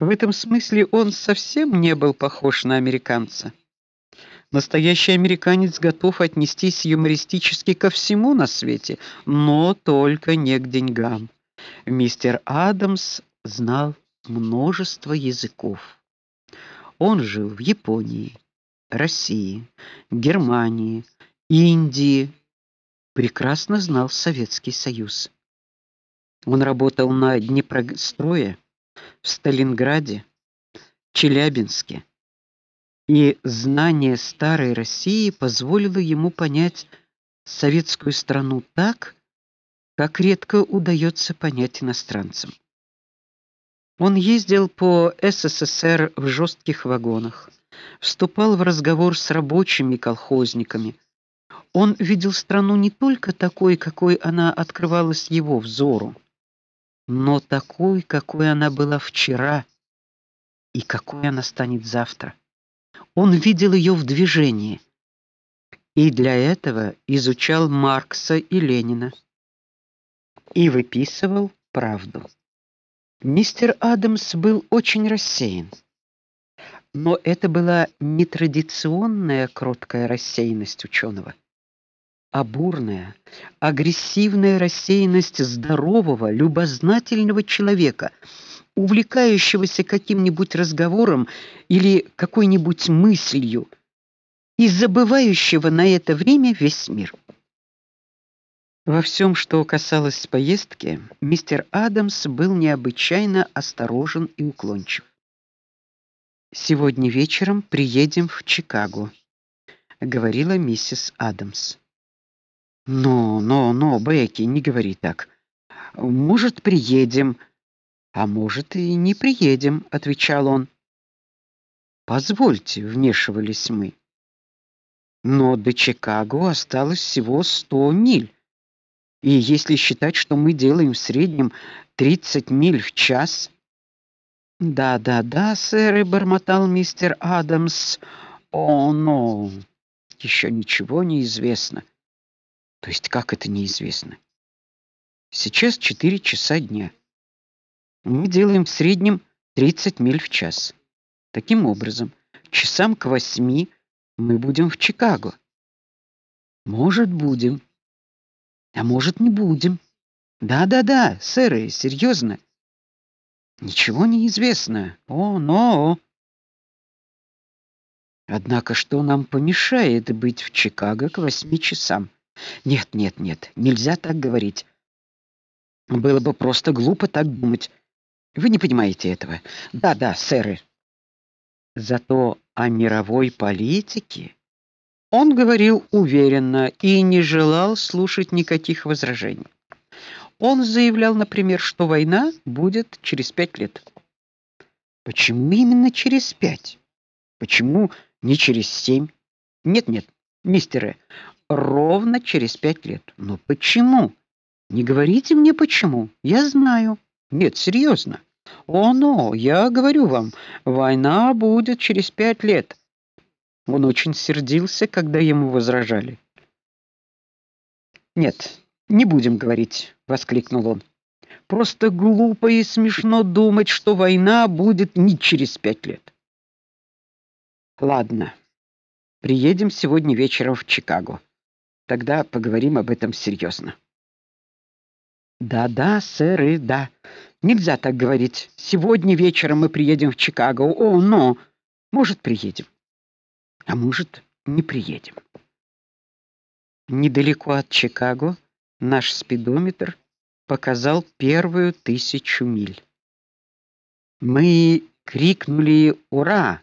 В этом смысле он совсем не был похож на американца. Настоящий американец готов отнестись юмористически ко всему на свете, но только не к деньгам. Мистер Адамс знал множество языков. Он жил в Японии, России, Германии, Индии, прекрасно знал Советский Союз. Он работал на Днепрострое, в Сталинграде, Челябинске. И знание старой России позволило ему понять советскую страну так, как редко удается понять иностранцам. Он ездил по СССР в жестких вагонах, вступал в разговор с рабочими колхозниками. Он видел страну не только такой, какой она открывалась его взору, но такой, какой она была вчера и какой она станет завтра. Он видел ее в движении. И для этого изучал Маркса и Ленина и выписывал правду. Мистер Адамс был очень рассеян. Но это была не традиционная кроткая рассеянность ученого а бурная, агрессивная рассеянность здорового, любознательного человека, увлекающегося каким-нибудь разговором или какой-нибудь мыслью и забывающего на это время весь мир. Во всем, что касалось поездки, мистер Адамс был необычайно осторожен и уклончив. Сегодня вечером приедем в Чикаго, говорила миссис Адамс. Но, но, но, Бекки, не говори так. Может, приедем, а может и не приедем, отвечал он. Позвольте, вмешивались мы. Но до Чикаго осталось всего сто миль. И если считать, что мы делаем в среднем 30 миль в час, да, да, да, сэр, бормотал мистер Адамс. О, но еще ничего не известно. То есть как это неизвестно? Сейчас 4 часа дня. Мы делаем в среднем 30 миль в час. Таким образом, часам к восьми мы будем в Чикаго. Может, будем. А может, не будем. Да-да-да, сэр, серьезно. Ничего не известно. О, но Однако что нам помешает быть в Чикаго к восьми часам? Нет, нет, нет, нельзя так говорить. Было бы просто глупо так думать. Вы не понимаете этого. Да-да, сэры. Зато о мировой политике он говорил уверенно и не желал слушать никаких возражений. Он заявлял, например, что война будет через пять лет. Почему именно через пять? Почему не через семь? Нет-нет, мистеры, ровно через пять лет. Но почему? Не говорите мне почему. Я знаю. Нет, серьезно. О, но я говорю вам, война будет через пять лет. Он очень сердился, когда ему возражали. Нет, не будем говорить, воскликнул он. Просто глупо и смешно думать, что война будет не через пять лет. Ладно. Приедем сегодня вечером в Чикаго. Тогда поговорим об этом серьезно. Да-да, сэр, и да. Нельзя так говорить. Сегодня вечером мы приедем в Чикаго. О, но может, приедем. А может, не приедем. Недалеко от Чикаго наш спидометр показал первую тысячу миль. Мы крикнули ура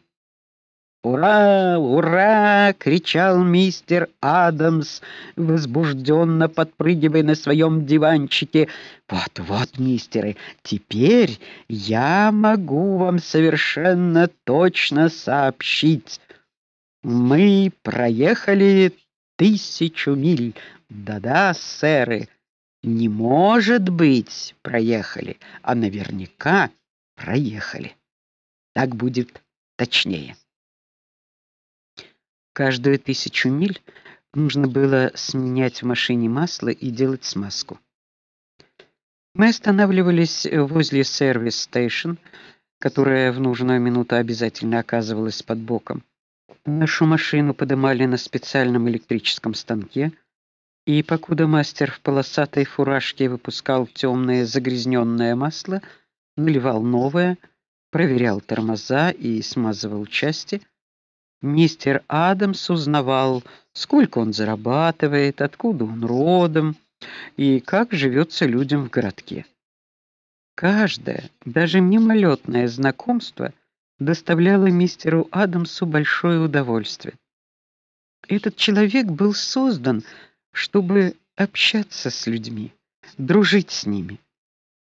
«Ура! Ура!» — кричал мистер Адамс, возбужденно подпрыгивая на своем диванчике. «Вот-вот, мистеры, теперь я могу вам совершенно точно сообщить. Мы проехали тысячу миль. Да-да, сэры, не может быть проехали, а наверняка проехали. Так будет точнее». Каждую тысячу миль нужно было сменять в машине масло и делать смазку. Мы останавливались возле сервис-стейшн, которая в нужную минуту обязательно оказывалась под боком. Нашу машину поднимали на специальном электрическом станке, и покуда мастер в полосатой фуражке выпускал темное загрязненное масло, наливал новое, проверял тормоза и смазывал части, мистер Адамс узнавал, сколько он зарабатывает, откуда он родом и как живется людям в городке. Каждое, даже мимолетное знакомство доставляло мистеру Адамсу большое удовольствие. Этот человек был создан, чтобы общаться с людьми, дружить с ними.